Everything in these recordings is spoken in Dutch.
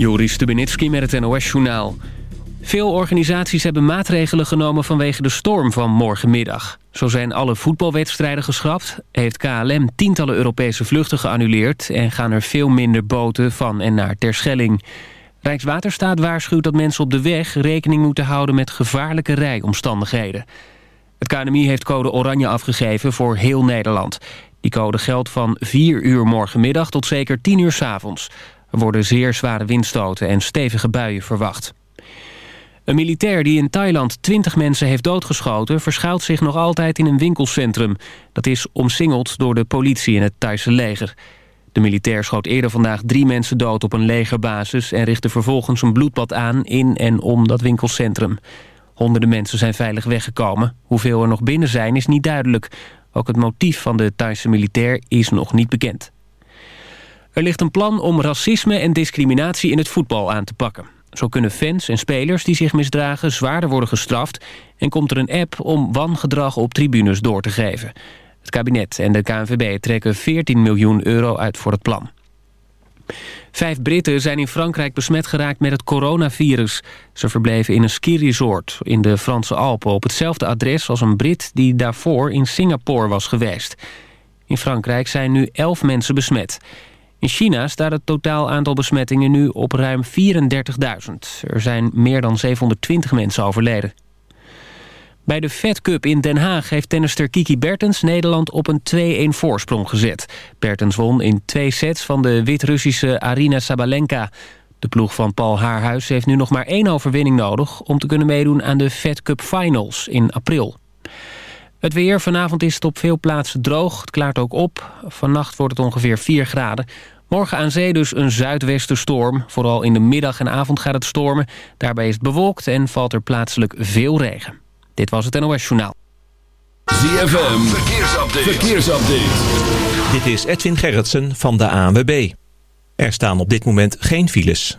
Joris Stubenitski met het NOS-journaal. Veel organisaties hebben maatregelen genomen vanwege de storm van morgenmiddag. Zo zijn alle voetbalwedstrijden geschrapt, heeft KLM tientallen Europese vluchten geannuleerd... en gaan er veel minder boten van en naar Terschelling. Rijkswaterstaat waarschuwt dat mensen op de weg rekening moeten houden met gevaarlijke rijomstandigheden. Het KNMI heeft code oranje afgegeven voor heel Nederland. Die code geldt van 4 uur morgenmiddag tot zeker 10 uur s avonds. Er worden zeer zware windstoten en stevige buien verwacht. Een militair die in Thailand 20 mensen heeft doodgeschoten... verschuilt zich nog altijd in een winkelcentrum. Dat is omsingeld door de politie en het Thaise leger. De militair schoot eerder vandaag drie mensen dood op een legerbasis... en richtte vervolgens een bloedbad aan in en om dat winkelcentrum. Honderden mensen zijn veilig weggekomen. Hoeveel er nog binnen zijn is niet duidelijk. Ook het motief van de Thaise militair is nog niet bekend. Er ligt een plan om racisme en discriminatie in het voetbal aan te pakken. Zo kunnen fans en spelers die zich misdragen zwaarder worden gestraft... en komt er een app om wangedrag op tribunes door te geven. Het kabinet en de KNVB trekken 14 miljoen euro uit voor het plan. Vijf Britten zijn in Frankrijk besmet geraakt met het coronavirus. Ze verbleven in een skiresort in de Franse Alpen... op hetzelfde adres als een Brit die daarvoor in Singapore was geweest. In Frankrijk zijn nu elf mensen besmet. In China staat het totaal aantal besmettingen nu op ruim 34.000. Er zijn meer dan 720 mensen overleden. Bij de Fed Cup in Den Haag heeft tennister Kiki Bertens Nederland op een 2-1 voorsprong gezet. Bertens won in twee sets van de Wit-Russische Arina Sabalenka. De ploeg van Paul Haarhuis heeft nu nog maar één overwinning nodig... om te kunnen meedoen aan de Fed Cup Finals in april. Het weer, vanavond is het op veel plaatsen droog. Het klaart ook op. Vannacht wordt het ongeveer 4 graden. Morgen aan zee dus een zuidwestenstorm. Vooral in de middag en avond gaat het stormen. Daarbij is het bewolkt en valt er plaatselijk veel regen. Dit was het NOS Journaal. ZFM, verkeersupdate. verkeersupdate. Dit is Edwin Gerritsen van de ANWB. Er staan op dit moment geen files.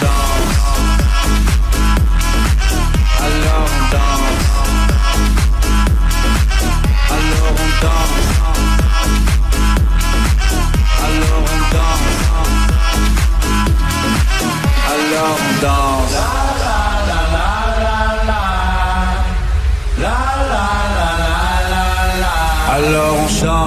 On danse. Alors on chante.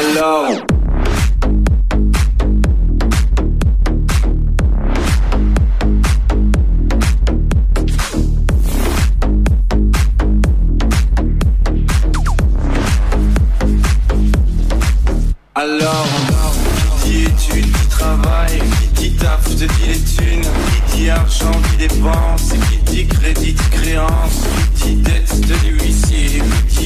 Alors. Alors, qui dit études, qui travaille, qui dit taf, te dit les thunes, qui dit argent, qui dépense, qui dit crédit, créance, qui dit dette, te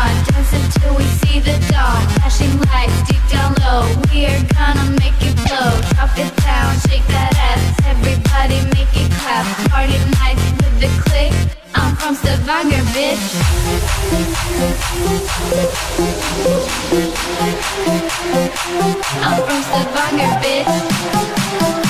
on. Dance until we see the dawn. Flashing lights deep down low. We're gonna make it blow. Drop it down, shake that ass. Everybody make it clap. Party night with the click. I'm from Stavanger, bitch. I'm from Stavanger, bitch.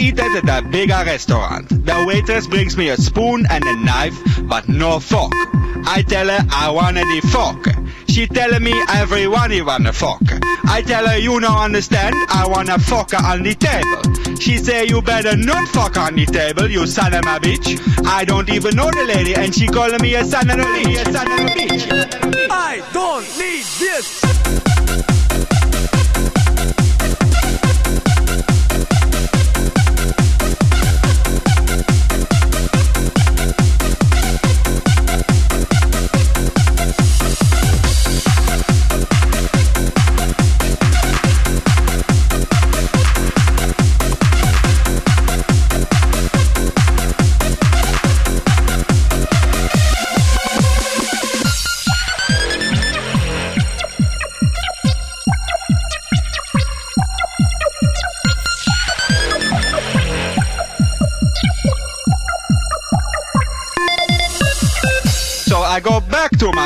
Eat at a bigger restaurant. The waitress brings me a spoon and a knife, but no fork. I tell her I wanted the fork. She telling me everyone you want a fork. I tell her you no understand, I want a fork on the table. She say you better not fuck on the table, you son of a bitch. I don't even know the lady, and she calling me a son of a bitch. A son of a bitch. I don't need this.